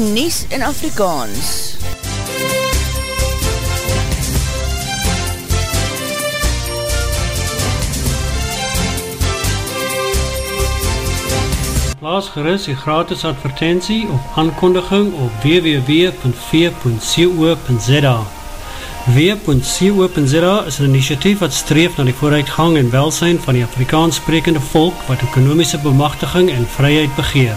die Nies in Afrikaans. Plaas gerust die gratis advertentie op aankondiging op www.v.co.za W.co.za is een initiatief wat streef na die vooruitgang en welsijn van die Afrikaans sprekende volk wat ekonomische bemachtiging en vryheid begeer,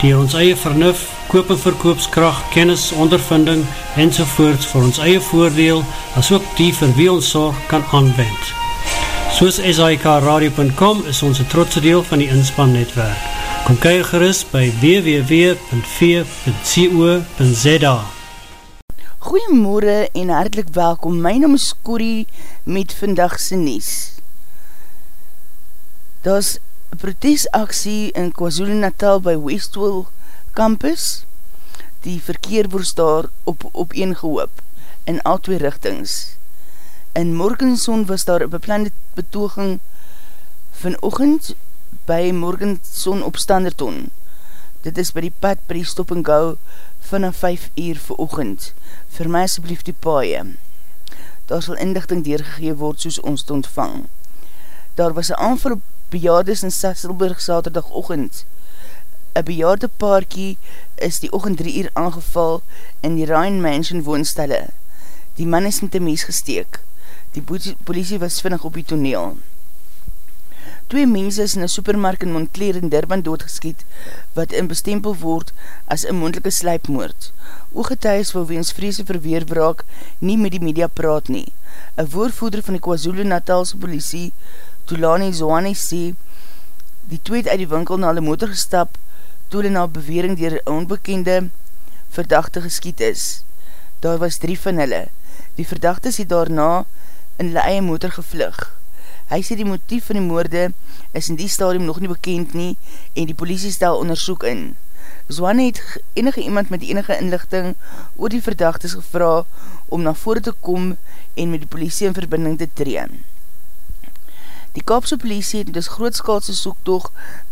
die ons eie vernuf, koop en verkoopskracht, kennis, ondervinding en sovoorts vir ons eie voordeel as ook die vir wie ons zorg kan aanwend. Soos SIKRadio.com is ons een trotse deel van die inspannetwerk. Kom kyk gerust by www.v.co.za Goeiemorgen en hartelijk welkom. My naam is Corrie met vandagse Nies. Daar is protesaksie in KwaZulu Natal by Westwell Campus. Die verkeer word daar op, op een gehoop in al twee richtings. In Morgenson was daar een beplande betoging van ochend by Morgenson op Standerton. Dit is by die pad by die stop and go vanaf 5 uur vir ochend. Vir my asblief die paaie. Daar sal indigting deurgegeen word soos ons te ontvang. Daar was een aanval op bejaardes in Sasselburg saterdag ochend. Een bejaarde paarkie is die ochend 3 uur aangeval in die Ryan Mansion woonstelle. Die man is in te mees gesteek. Die politie was vinnig op die toneel. Twee mense is in een supermarkt in Montclair in Durban doodgeskiet, wat in bestempel word as een moendelike slijpmoord. Ooggetuies wil weens vreese verweerbraak nie met die media praat nie. Een woordvoeder van die KwaZulu Natalse politie, Tulani Zoani sê, die tweet uit die winkel na hulle motor gestap, toe hulle na bewering dier een onbekende verdachte geskiet is. Daar was drie van hulle. Die verdachte sê daarna in hulle eie motor gevlug. Hy sê die motief van die moorde is in die stadium nog nie bekend nie en die politie stel onderzoek in. Zwane het enige iemand met enige inlichting oor die verdachtes gevra om na vore te kom en met die politie in verbinding te treen. Die Kaapse politie het dus grootskaalse soektoog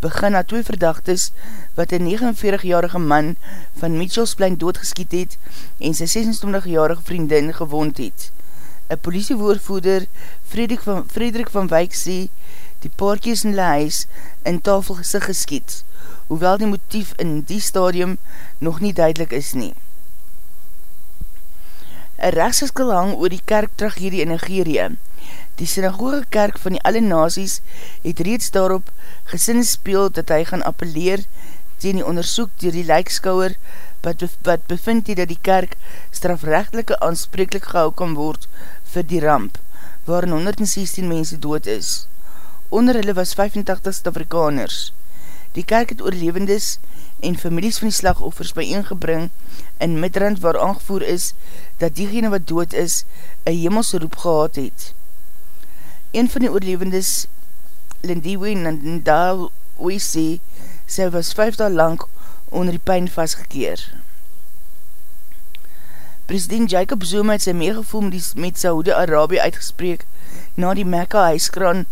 begin na twee verdachtes wat een 49-jarige man van Mitchellsplein doodgeskiet het en sy 26-jarige vriendin gewond het. Een politiewoordvoerder, Frederik van, Frederik van Wyk, sê, die paarkies in die huis in tafel gesig geskiet, hoewel die motief in die stadium nog nie duidelik is nie. Een rechtsgeskil hang oor die kerktragedie in Nigeria. Die synagoge kerk van die alle nazies het reeds daarop gesin speel dat hy gaan appelleer teen die onderzoek dier die lijkskouwer wat, wat bevind die dat die kerk strafrechtelike aanspreeklik gehou kan word vir die ramp, waarin 116 mense dood is. Onder hulle was 85 Afrikaners. Die kerk het oorlevendes en families van die slagoffers bijeengebring in Midrand waar aangevoer is dat diegene wat dood is een hemelse roep gehad het. Een van die oorlevendes, Lindiwe Nandawe sê, sy was vijf daal lang onder die pijn vastgekeer. President Jacob Zuma het sy meegevoel met Saoede-Arabië uitgespreek na die Mekka huiskraan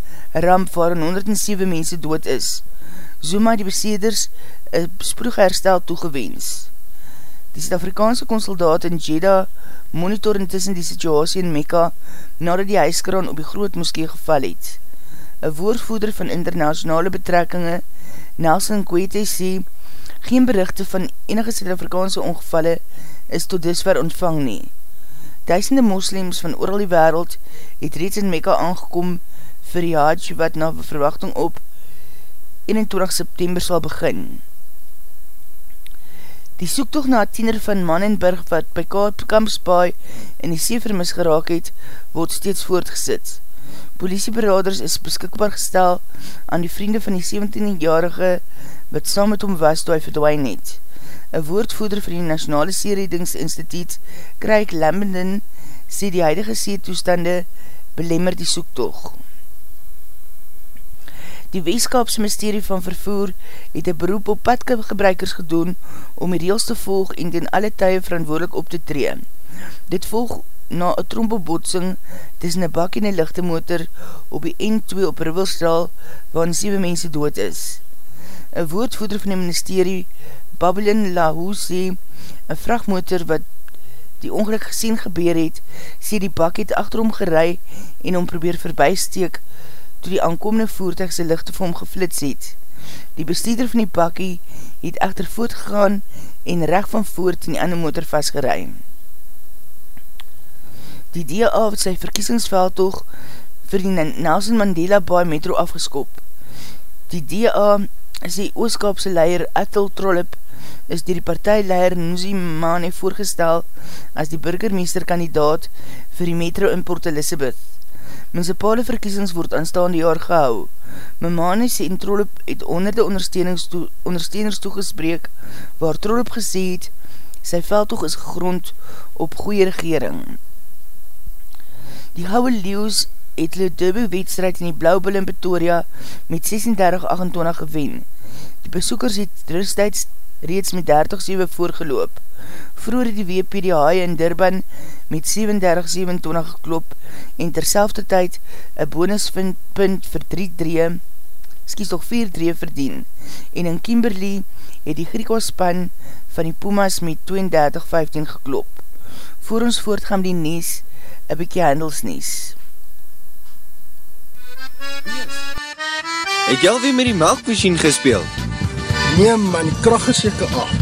ramp waarin 107 mense dood is. Zuma die beseders een sproeg herstel toegewens. Die Zuid-Afrikaanse consuldaat in Jeddah monitor intussen die situasie in Mekka nadat die huiskraan op die groot moskee geval het. Een woordvoeder van internationale betrekkinge Nelson Kwete sê geen berichte van enige Suid-Afrikaanse ongevalle is tot disver ontvang nie. Duisende moslims van ooral die wereld het reeds in Mekka aangekom vir die Hajj wat na verwachting op 21 September sal begin. Die soektocht na tiener van Mannenberg wat by Kampsbaai in die see vermis geraak het, word steeds voortgesit. Politieberaders is beskikbaar gestel aan die vriende van die 17-jarige wat saam met hom was toe hy verdwijn het. Een woordvoeder van die Nationale Seeredingsinstituut, Craig Lambenden, sê die huidige seetoestande belemmer die soektocht. Die Weeskapse Mysterie van Vervoer het een beroep op padgebruikers gedoen om die reels te volg en ten alle tye verantwoordelik op te tree. Dit volg na een trompelbotsing tussen een bak en een lichte motor op die N2 op Ribbelstraal waarin 7 mense dood is. Een woordvoeder van die ministerie, Babylon Lahoo, sê een vrachtmotor wat die ongeluk gesien gebeur het, sê die bak het achterom gerei en om probeer voorbijsteek toe die aankomende voertuig sy lichte vir hom geflits het. Die bestuurder van die bakkie het echter voortgegaan en recht van voort in die ander motor vastgeruim. Die DA het sy verkiesingsveldtoog vir die Nelson Mandela Bay metro afgeskop. Die DA is die ooskapse leier Atul Trollip is die partijleier Nzi Mane voorgestel as die burgermeesterkandidaat vir die metro in Port Elizabeth. Municipale verkiesings word aanstaande jaar gehou. Memane sê en Trollop het honderde toe, ondersteuners toegespreek waar Trollop gesê het sy veldtoog is gegrond op goeie regering. Die Gouwe Leeuws het hulle dubbel wedstrijd in die Blauwbul in Pretoria met 36-28 gewen. Die besoekers het rusttijds reeds met 30-7 voorgeloop. Vroeger die WP die haai in Durban met 37-27 geklop en terselfde tyd een bonuspunt vir 3-3, skies toch 4-3 verdien. En in Kimberley het die Grieko span van die Pumas met 32-15 geklop. Voor ons voortgaan die Nies, een bykie handelsnies. Het jy alweer met die melkmachine gespeeld? Nee man, die kracht is jyke af.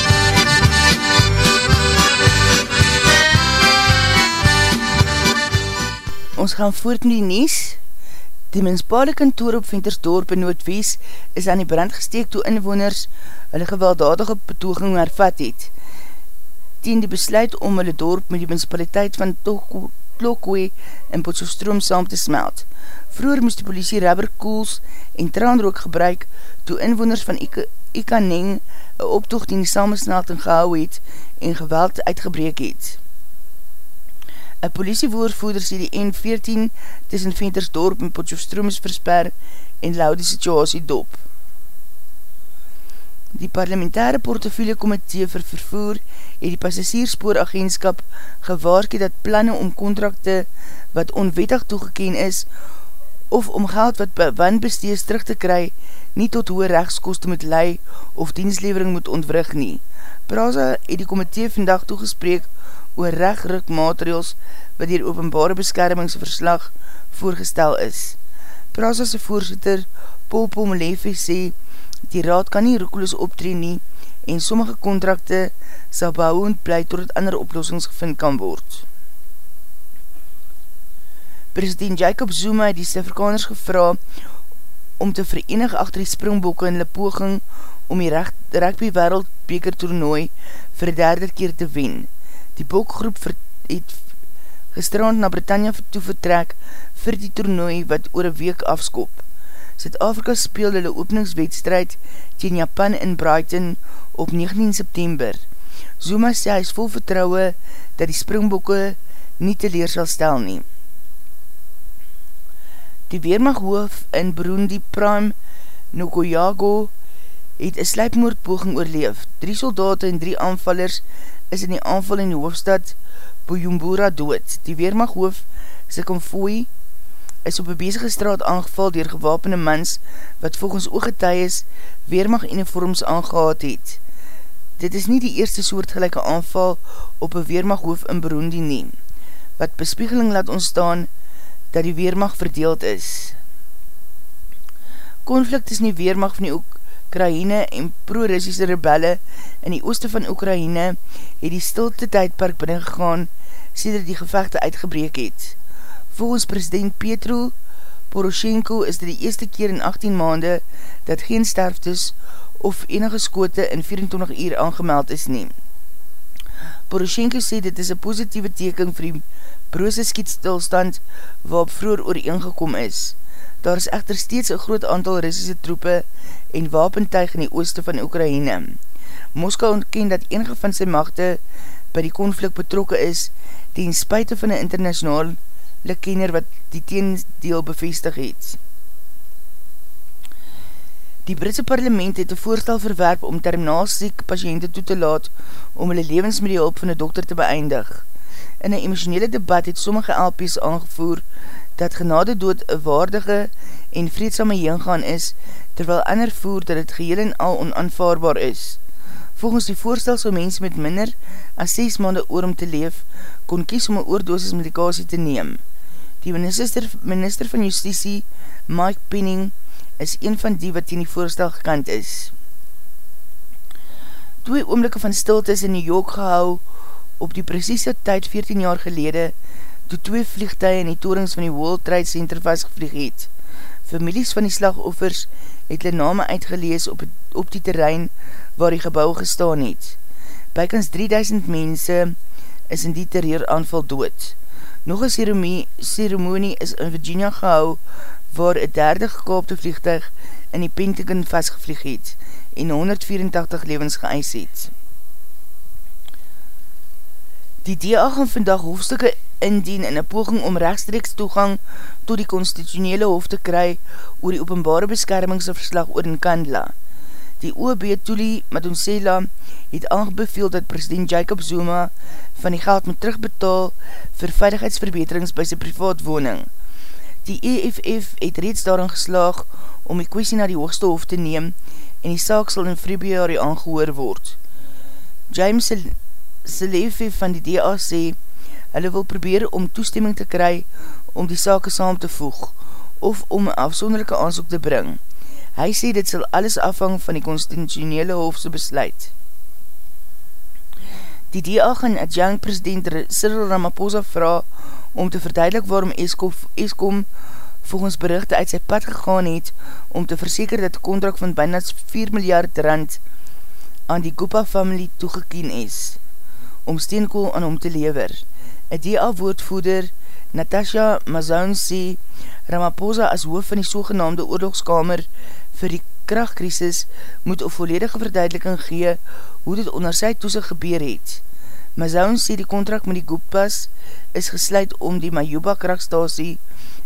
Ons gaan voort in die nies. Die menspale kantoor op Ventersdorp in Noordwies is aan die brand gesteek toe inwoners hulle gewelddadige betoging hervat het. Tien die besluit om hulle dorp met die menspaliteit van Tlokwe in Potsoestroom saam te smelt. Vroeger moest die politie rubberkoels en traanrook gebruik toe inwoners van Ikaneng een optocht in die samensmelting gehou het en geweld uitgebreek het. Een politiewoordvoerder sê die N14 tussen Ventersdorp en Potjofstroom is versper en lauw die situasie dop. Die parlementaire portofiele komitee vir vervoer het die passagierspooragentskap gewaarke dat planne om kontrakte wat onwettig toegekeen is of om geld wat wanbestees terug te kry nie tot hoë rechtskoste moet lei of dienslevering moet ontwrig nie. Praza het die komitee vandag toegespreek oor rechtruk maatregels wat die openbare beskermingsverslag voorgestel is. Prasase voorzitter Paul Pomelefe sê die raad kan nie roekeloos optree nie en sommige kontrakte sal behoud bly tot ander oplossings gevind kan word. President Jacob Zuma het die Sifrikaners gevra om te verenig achter die springbokke in die poging om die rugby wereldbeker toernooi vir derde keer te wen. Die bokgroep het gestrand na Britannia toe vertrek vir die toernooi wat oor een week afskop. Zuid-Afrika speelde hulle openingswedstrijd teen Japan in Brighton op 19 September. Zuma sê hy is vol vertrouwe dat die springbokke nie te leer sal stel nie. Die Weermachhoof in Burundi Prime Nokoyago het een sluipmoordpoging oorleef. Drie soldaten en drie aanvallers is in die aanval in die hoofdstad Bujumbura dood. Die Weermachhoof sy konfooi is op een bezige straat aangeval dier gewapende mans wat volgens ooggetuies Weermacht uniforms aangehaad het. Dit is nie die eerste soortgelijke aanval op een Weermacht hoof in Burundi nie, wat bespiegeling laat ontstaan dat die Weermacht verdeeld is. Konflikt is nie Weermacht van die Oekraïne en pro-Russische rebelle in die ooste van Oekraïne het die stilte tydpark binnengegaan sê dat die gevechte uitgebreek het. Volgens president Petro Poroshenko is dit die eerste keer in 18 maande dat geen sterftes of enige skote in 24 uur aangemeld is neem. Poroshenko sê dit is een positieve teken vir die broose skietstilstand waarop vroeger ooreengekom is. Daar is echter steeds een groot aantal Russische troepe en wapentuig in die ooste van Oekraïne. Moskou ontken dat enige van sy machte by die konflik betrokke is ten spuite van een internationale kenner wat die teendeel bevestig het. Die Britse parlement het een voorstel verwerp om terminaalsiek patiënte toe te laat om hulle levensmediehulp van die dokter te beëindig. In een emotionele debat het sommige LP's aangevoer dat genade dood een waardige en vreedsame heengaan is, terwyl ander voer dat het geheel en al onaanvaarbaar is. Volgens die voorstel so mens met minder as 6 maande oor om te leef, kon kies om een oordosis medikasie te neem. Die minister, minister van Justitie, Mike Penning, is een van die wat in die voorstel gekant is. Twee oomlikke van stilte is in New York gehou op die precieze tyd 14 jaar gelede, toe twee vliegtuie in die torings van die World Trade Center vastgevlieg het. Families van die slagoffers het hulle name uitgelees op, het, op die terrein waar die gebouw gestaan het. Bykans 3000 mense is in die terreur aanval dood. Nog een ceremonie, ceremonie is in Virginia gehou waar een derde gekaapte vliegtuig in die Pentagon vastgevlieg het en 184 levens geëis het. Die DA gaan vandag hoofdstukke indien in een poging om rechtstreeks toegang tot die constitutionele hof te kry oor die openbare beskermingsverslag oor in Kandla. Die OB Tuli Madonsela het aangebeveel dat president Jacob Zuma van die geld moet terugbetaal vir veiligheidsverbeterings by sy privaat woning. Die EFF het reeds daarin geslaag om die kwestie na die hoogste hof te neem en die saak sal in februari aangehoor word. James Selefe van die DA sê, hulle wil probeer om toestemming te kry om die sake saam te voeg of om een afsonderlijke aanzoek te bring. Hy sê dit sal alles afhang van die constitutionele hofse besluit. Die DA gaan adjunct president Cyril Ramaphosa vraag om te verduidelik waarom ESCOM volgens berichte uit sy pad gegaan het om te verseker dat die contract van bijna 4 miljard rand aan die Gopa familie toegekien is om steenkool aan hom te lever. Een DA-woordvoeder Natasha Mazoun sê Ramaphosa as hoof van die sogenaamde oorlogskamer vir die krachtkrisis moet een volledige verduideliking gee hoe dit onder sy toesig gebeur het. Mazoun sê die contract met die Goepas is gesluit om die Majuba krachtstasie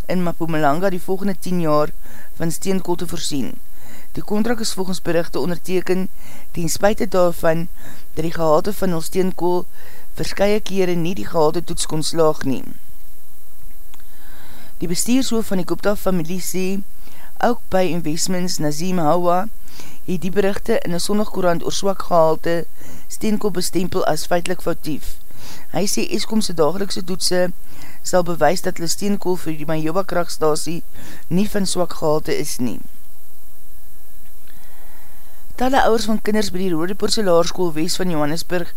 in Mapumalanga die volgende 10 jaar van steenkool te voorsien. Die contract is volgens berichte onderteken ten spuite daarvan dat die gehalte van ons steenkool verskye kere nie die gehalte toets kon slaag neem. Die bestuurshoof van die Gupta familie sê, ook by investments Nazim Hawa, het die berichte in een sondagkorant oor swak gehalte steenkool bestempel as feitlik foutief. Hy sê Eskomse dagelikse toetse sal bewys dat hulle steenkool vir die Majoba krachtstasie nie van swak gehalte is nie. Talle ouders van kinders by die Rode Porcelaarskool West van Johannesburg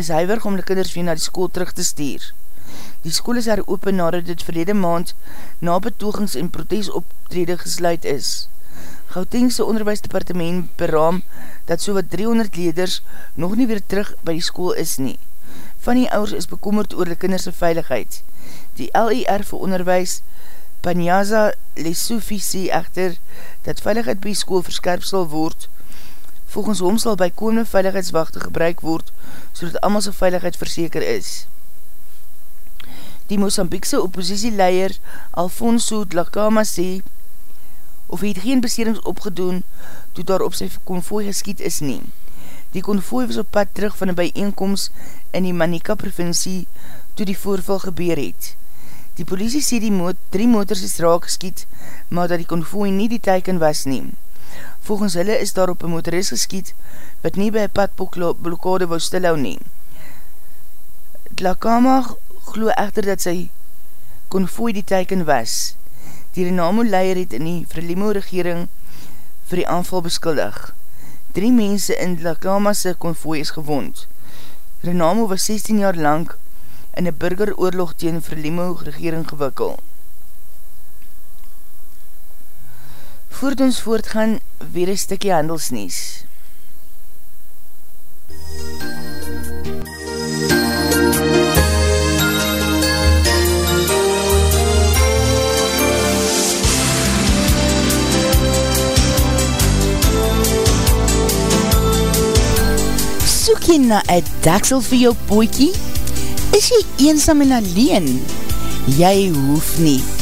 is huiverig om die kinders weer na die school terug te stuur. Die school is haar open nadat dit verlede maand na betogings en protesoptrede gesluit is. Gautengse onderwijsdepartement beraam dat so wat 300 leders nog nie weer terug by die school is nie. Van die ouders is bekommerd oor die kinderse veiligheid. Die LER vir onderwijs, Panyaza Lesoufi sê echter dat veiligheid by die school verskerp sal word. Volgens hom sal by komende veiligheidswachte gebruik word, so dat allemaal sy veiligheid verseker is. Die Mozambiekse oppositieleier Alfonso Dlakama sê, of hy het geen beserings opgedoen toe daar op sy konvooi geskiet is nie. Die konvooi was op pad terug van die bijeenkomst in die Manika provincie toe die voorval gebeur het. Die politie sê die moot, drie motors is raak geskiet, maar dat die konvooi nie die teiken was nie. Volgens hulle is daar op een motorist geskiet, wat nie by padblokkade wou stilhou nie. Tlakama glo echter dat sy konvooi die teiken was. Die Renamo leier het in die Frelimo regering vir die aanval beskuldig. Drie mense in Tlakama sy konvooi is gewond. Renamo was 16 jaar lang in een burgeroorlog teen Frelimo regering gewikkel. Voort ons voortgaan, weer een stikkie handelsnies. Soek jy na een daksel vir jou poekie? Is jy eensam en alleen? Jy hoef nie.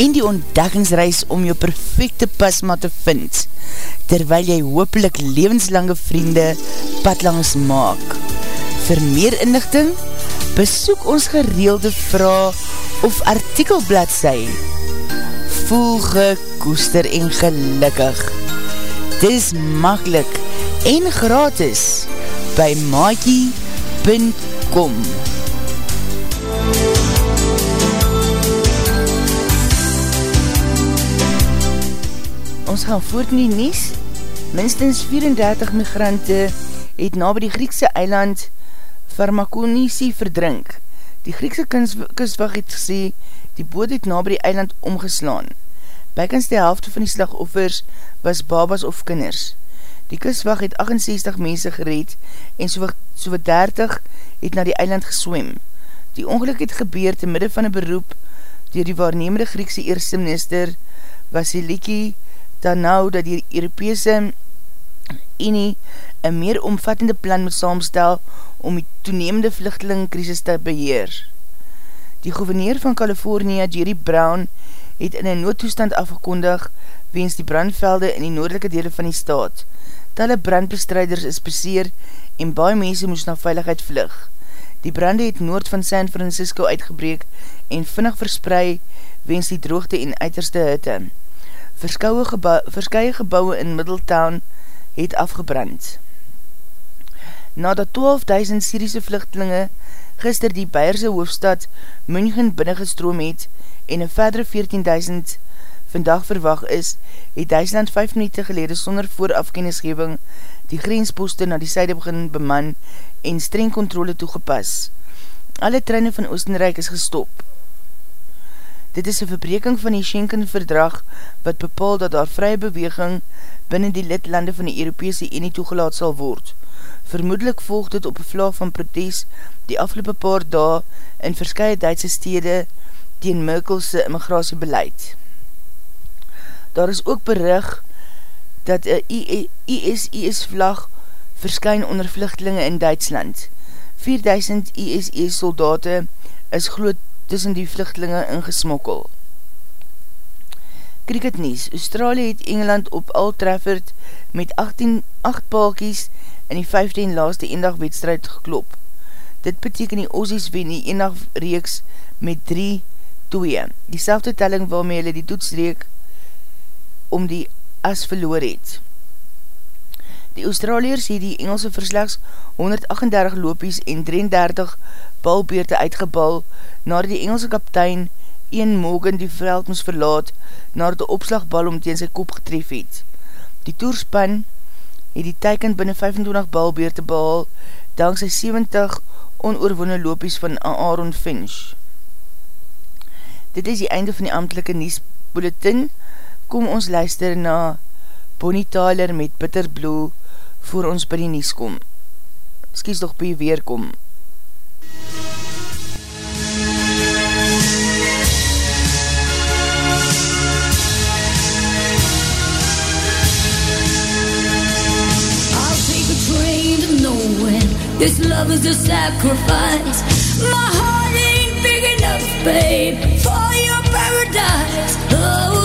en die ontdekkingsreis om jou perfecte pasma te vind, terwyl jy hoopelik levenslange vriende padlangs maak. Vir meer inlichting, besoek ons gereelde vraag of artikelblad sy. Voel gekoester en gelukkig. Dis makkelijk en gratis by maakie.com Ons gaan voort in die nies. Minstens 34 migrante het na by die Griekse eiland Pharmakonisi verdrink. Die Griekse kuswag het gesê die boot het na by die eiland omgeslaan. Bykens die helft van die slagoffers was babas of kinders. Die kuswag het 68 mense gereed en so, so 30 het na die eiland geswem. Die ongeluk het gebeur te midde van een beroep dier die waarnemende Griekse eerste minister Vasiliki dan nou dat die Europese Unie een meer omvattende plan moet saamstel om die toenemende vluchtelingkrisis te beheer. Die gouverneur van California, Jerry Brown, het in een noodtoestand afgekondig weens die brandvelde in die noordelike dele van die staat. Talle brandbestrijders is beseer en baie mense moes na veiligheid vlug. Die brande het noord van San Francisco uitgebreek en vinnig versprei weens die droogte en uiterste hitte verskye gebouwe in Middletown het afgebrand. Nadat 12.000 Syriese vluchtelinge gister die Beierse hoofstad München binnengestroom het en een verdere 14.000 vandag verwag is, het Duitsland 5 minuten gelede sonder voorafkennisgeving die grensposte na die syde begin beman en streng controle toegepas. Alle treine van Oostenrijk is gestop. Dit is een verbreking van die Schenken-verdrag wat bepaal dat daar vrye beweging binnen die lidlande van die Europese Unie toegelaat sal word. Vermoedelijk volgt dit op een vlaag van protest die afgelopen paar dae in verskye Duitse stede teen Merkelse immigratiebeleid. Daar is ook berig dat een ISIS-vlag verskyn onder vluchtelinge in Duitsland. 4000 ISIS-soldaten is groot tussen die vluchtelinge ingesmokkel. Cricket Nies Australië het Engeland op Old Trafford met 18, 8 paalkies in die 15 laaste eendag wedstrijd geklop. Dit beteken die Aussies wen die eendag reeks met 3 2. Die selfde telling waarmee hulle die toetsreek om die as verloor het. Die Australiërs het die Engelse verslegs 138 lopies en 33 balbeerte uitgebal na die Engelse kaptein een Morgan die veld moes verlaat na die opslagbal om teen sy kop getref het. Die toerspan het die teiken binnen 25 balbeer te behal dankzij 70 onoorwonne loopies van Aaron Finch. Dit is die einde van die amtelike Niesbulletin. Kom ons luister na Bonnie Tyler met Bitter Blue voor ons by die Nies kom. Skies toch by weer kom. This love is a sacrifice My heart ain't big enough, babe For your paradise Oh,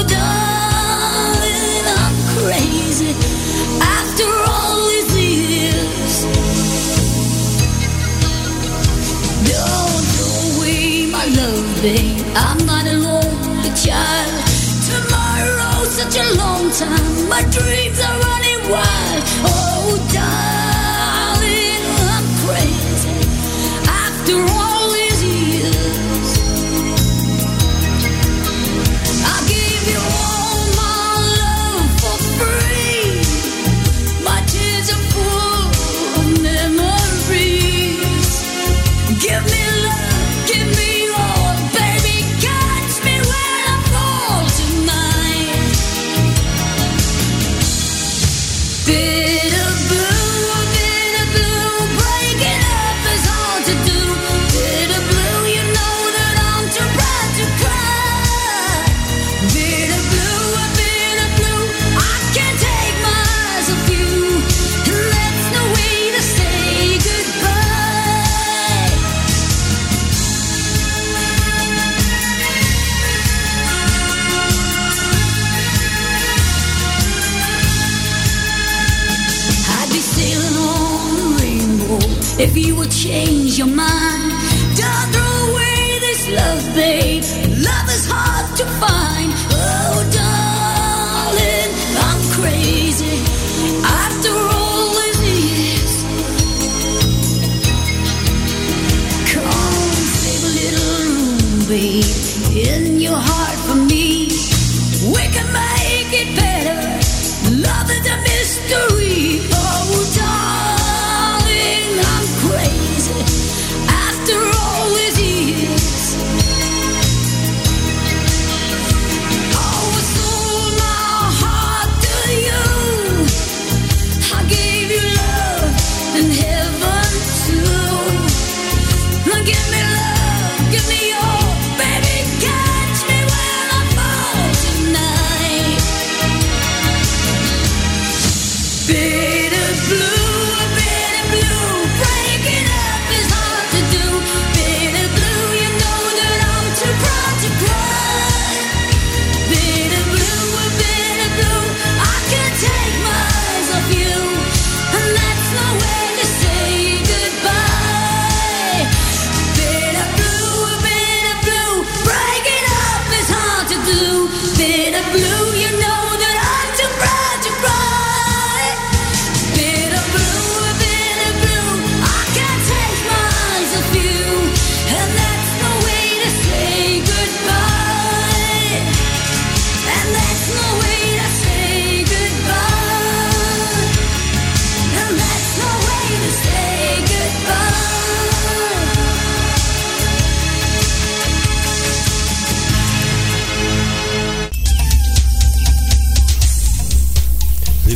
babe I'm not a lonely child Tomorrow's such a long time. My dreams are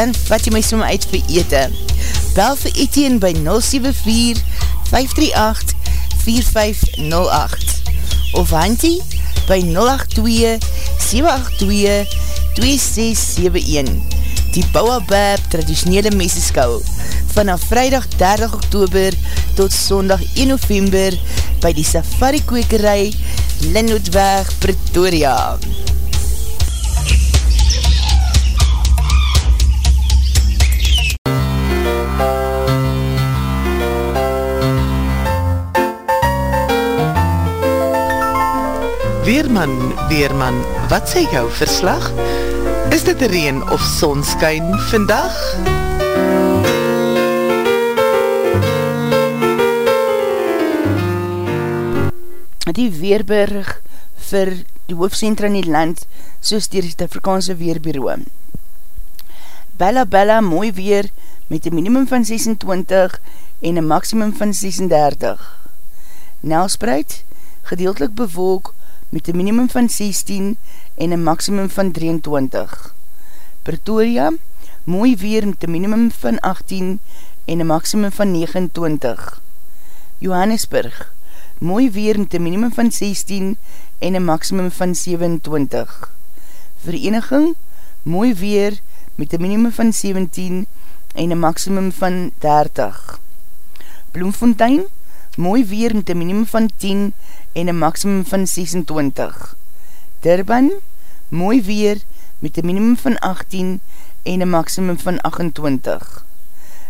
dan vat jy my som uit vir ete. Bel vir Etienne by 074-538-4508 of Hantie by 082-782-2671 Die Bouwabab traditionele meseskou vanaf vrijdag 30 oktober tot sondag 1 november by die safari kwekerij Linnootweg Pretoria. Weerman, wat sê jou verslag? Is dit reen of sonskyn vandag? Die Weerberg vir die hoofdcentra in die land, soos dier die Afrikaanse Weerbureau. Bella Bella, mooi weer, met een minimum van 26 en een maximum van 36. Nelspreid, gedeeltelik bewolk, met een minimum van 16 en een maximum van 23. Pretoria, mooi weer met een minimum van 18 en een maximum van 29. Johannesburg, mooi weer met een minimum van 16 en een maximum van 27. Vereniging, mooi weer met een minimum van 17 en een maximum van 30. Bloemfontein, mooi weer met een minimum van 10 en een maximum van 26. Durban, mooi weer met een minimum van 18 en een maximum van 28.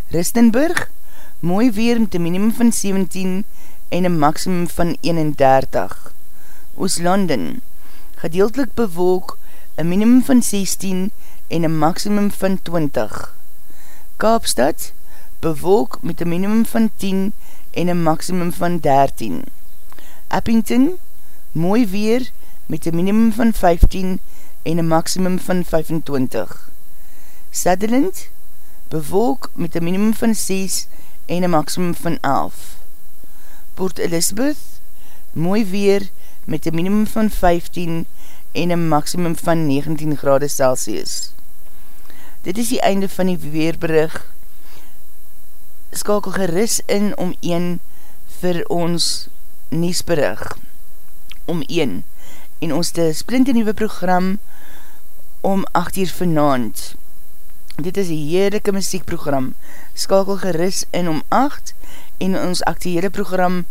Ristenburg, mooi weer met een minimum van 17 en een maximum van 31. Ooslanden, gedeeltelik bewolk, een minimum van 16 en een maximum van 20. Kaapstad, bewolk met een minimum van 10 en een maximum van 13. Eppington, mooi weer met een minimum van 15 en een maximum van 25. Sutherland, bewolk met een minimum van 6 en een maximum van 11. Port Elizabeth, mooi weer met een minimum van 15 en een maximum van 19 grade Celsius. Dit is die einde van die weerberig. Skakel geris in om 1 vir ons Niesberig. Om 1 en ons te splinte nieuwe program om 8 uur vanavond. Dit is een heerlijke muziekprogram. Skakel geris in om 8 en ons actiehede program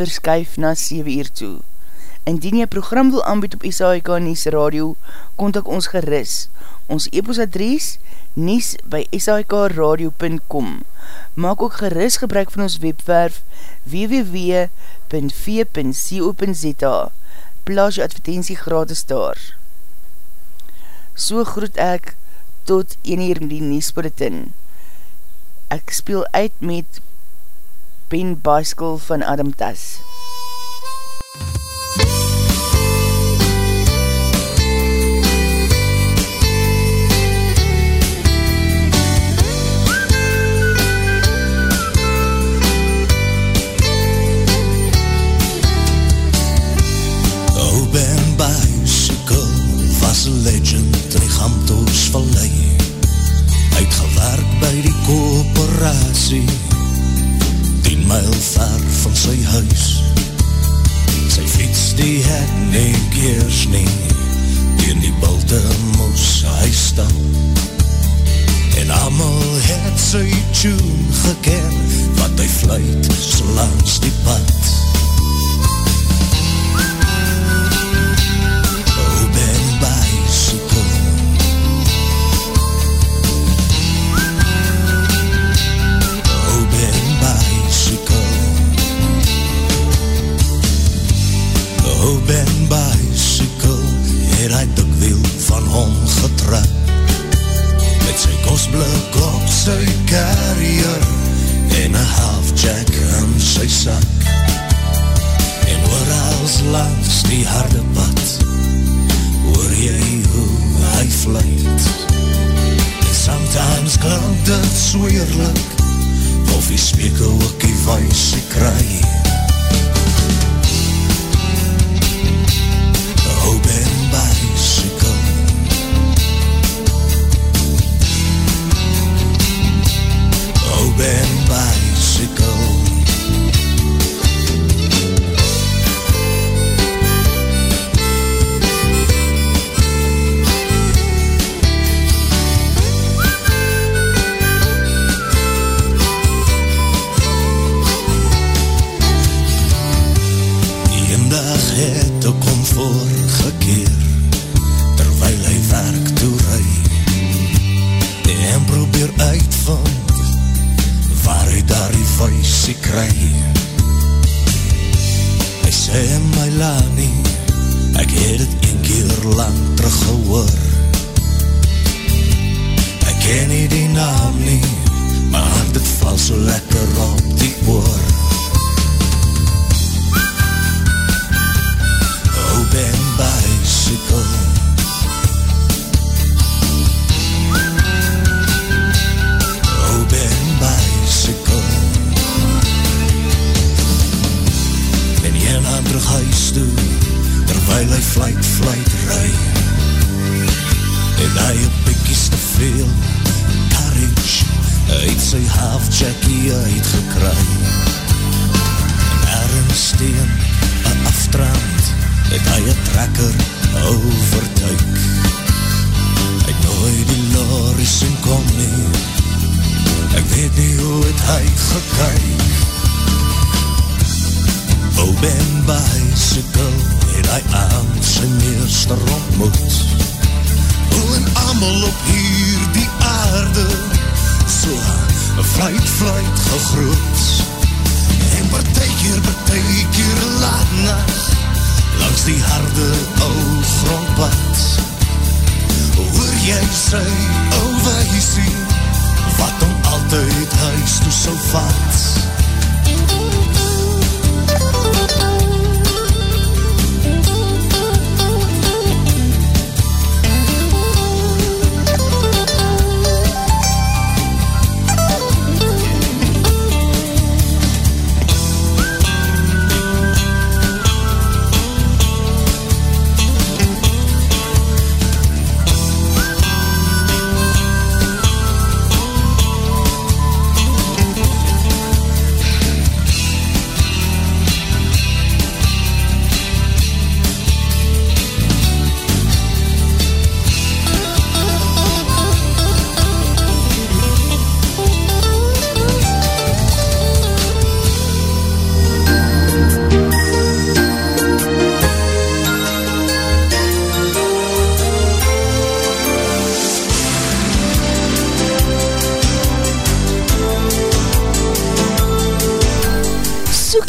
verskuif na 7 uur toe. Indien jy program wil aanbied op SAIK Nies Radio, kontak ons geris. Ons e-post adres nies by sikradio.com Maak ook geris gebruik van ons webwerf www.v.co.za Plaas jy advertentie gratis daar. So groet ek tot 1 uur in die Niesbulletin. Ek speel uit met Ben Bicycle van Adam Tas. Oh dit sweerlik Of die speke ook die wijse kry. Oh Ben Bicycle Oh Ben Bicycle sy. Ou wijsie Wat om altyd huis toe so vat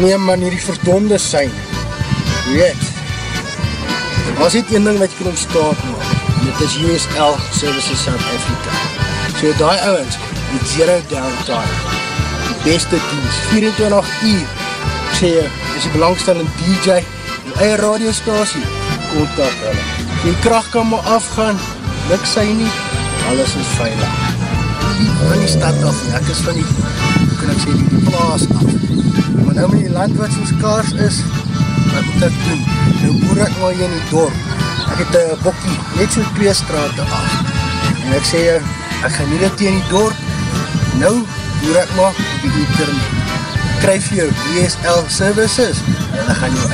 Nee man, hierdie verdonde sein. Weet, as dit een ding wat jy kan ontstaat maak, en dit is USL Services South Africa. So die ouwens, met zero downtime, die beste dienst, 24 uur, ek sê jy, is die belangstellende DJ, die eie radiostasie, kontak hulle. Die kracht kan maar afgaan, luk sy nie, alles is veilig. Van die stad af, ek is van die, hoe kan ek sê, die plaas af. Maar nou met die land wat soos kaars is, wat moet ek doen? Nou boer ek maar hier in die dorp. Ek het een bokkie, net so twee straten af. En ek sê, ek gaan nie dit in die dorp, nou boerig maak op die e-termen. Kryf jou DSL services en hulle gaan jou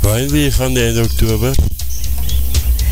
waarin wil je gaan de einde oktober?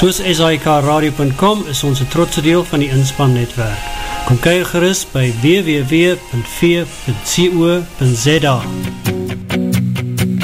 Soos SIKRadio.com is ons een trotse deel van die inspannetwerk. Kom kyk gerust by www.v.co.za www.v.co.za